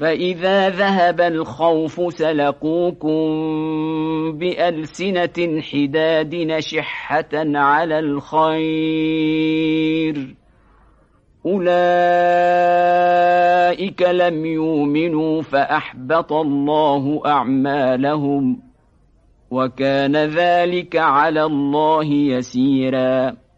فإذا ذهب الخوف سلقوكم بألسنة حداد نشحة على الخير أولئك لم يؤمنوا فأحبط الله أعمالهم وكان ذلك على الله يسيراً